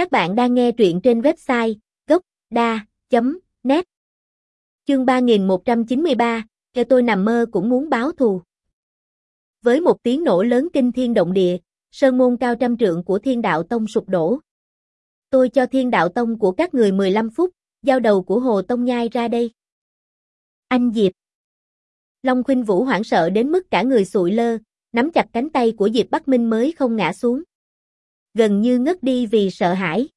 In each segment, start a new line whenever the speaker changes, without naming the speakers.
Các bạn đang nghe truyện trên website gốc.da.net Chương 3193, Kêu tôi nằm mơ cũng muốn báo thù. Với một tiếng nổ lớn kinh thiên động địa, sơn môn cao trăm trượng của thiên đạo tông sụp đổ. Tôi cho thiên đạo tông của các người 15 phút, giao đầu của Hồ Tông Nhai ra đây. Anh Diệp Long Khuynh Vũ hoảng sợ đến mức cả người sụi lơ, nắm chặt cánh tay của Diệp Bắc Minh mới không ngã xuống. Gần như ngất đi vì sợ hãi.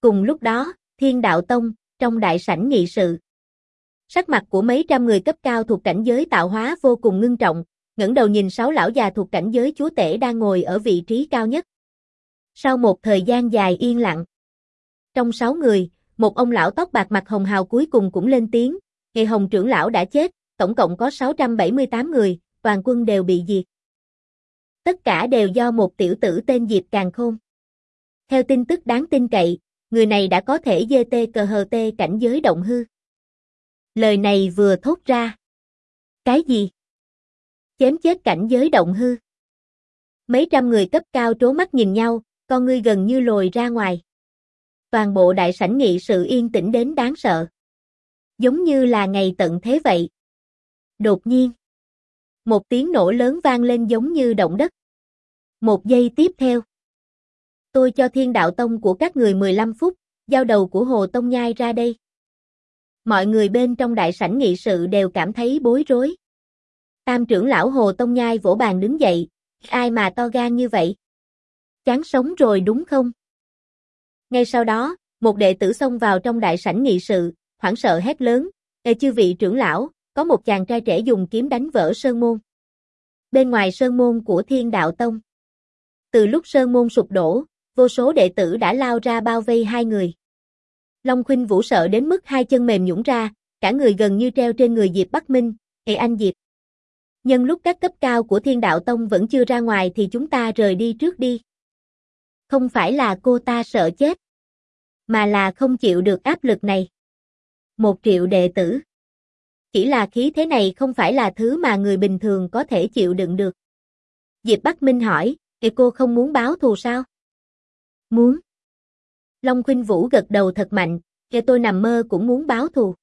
Cùng lúc đó, Thiên Đạo Tông, trong đại sảnh nghị sự. Sắc mặt của mấy trăm người cấp cao thuộc cảnh giới tạo hóa vô cùng ngưng trọng, ngẩng đầu nhìn sáu lão già thuộc cảnh giới chúa tể đang ngồi ở vị trí cao nhất. Sau một thời gian dài yên lặng, trong sáu người, một ông lão tóc bạc mặt hồng hào cuối cùng cũng lên tiếng, Nghề hồng trưởng lão đã chết, tổng cộng có 678 người, toàn quân đều bị diệt. Tất cả đều do một tiểu tử tên Diệp Càng Khôn. Theo tin tức đáng tin cậy, người này đã có thể dê tê cờ hờ tê cảnh giới động hư. Lời này vừa thốt ra. Cái gì? Chém chết cảnh giới động hư. Mấy trăm người cấp cao trố mắt nhìn nhau, con ngươi gần như lồi ra ngoài. Toàn bộ đại sảnh nghị sự yên tĩnh đến đáng sợ. Giống như là ngày tận thế vậy. Đột nhiên. Một tiếng nổ lớn vang lên giống như động đất. Một giây tiếp theo. Tôi cho thiên đạo tông của các người 15 phút, giao đầu của Hồ Tông Nhai ra đây. Mọi người bên trong đại sảnh nghị sự đều cảm thấy bối rối. Tam trưởng lão Hồ Tông Nhai vỗ bàn đứng dậy, ai mà to gan như vậy? Chán sống rồi đúng không? Ngay sau đó, một đệ tử xông vào trong đại sảnh nghị sự, hoảng sợ hét lớn, Ê chư vị trưởng lão, có một chàng trai trẻ dùng kiếm đánh vỡ sơn môn. Bên ngoài sơn môn của thiên đạo tông. Từ lúc sơn môn sụp đổ, vô số đệ tử đã lao ra bao vây hai người. Long Khuynh Vũ sợ đến mức hai chân mềm nhũn ra, cả người gần như treo trên người Diệp Bắc Minh, "Ê anh Diệp, nhân lúc các cấp cao của Thiên Đạo Tông vẫn chưa ra ngoài thì chúng ta rời đi trước đi." Không phải là cô ta sợ chết, mà là không chịu được áp lực này. Một triệu đệ tử. Chỉ là khí thế này không phải là thứ mà người bình thường có thể chịu đựng được. Diệp Bắc Minh hỏi, thì cô không muốn báo thù sao? Muốn. Long Khuynh Vũ gật đầu thật mạnh, kể tôi nằm mơ cũng muốn báo thù.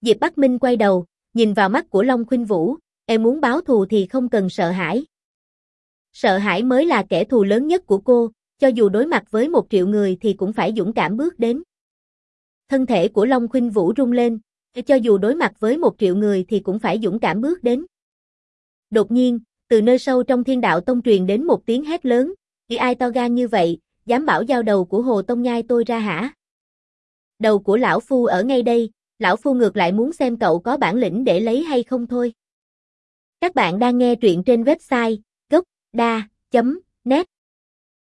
Diệp Bắc Minh quay đầu, nhìn vào mắt của Long Khuynh Vũ, em muốn báo thù thì không cần sợ hãi. Sợ hãi mới là kẻ thù lớn nhất của cô, cho dù đối mặt với một triệu người thì cũng phải dũng cảm bước đến. Thân thể của Long Khuynh Vũ rung lên, cho dù đối mặt với một triệu người thì cũng phải dũng cảm bước đến. Đột nhiên, từ nơi sâu trong thiên đạo tông truyền đến một tiếng hét lớn, "Ý ai to gan như vậy, dám bảo giao đầu của Hồ Tông Nhai tôi ra hả?" Đầu của lão phu ở ngay đây, lão phu ngược lại muốn xem cậu có bản lĩnh để lấy hay không thôi. Các bạn đang nghe truyện trên website gocda.net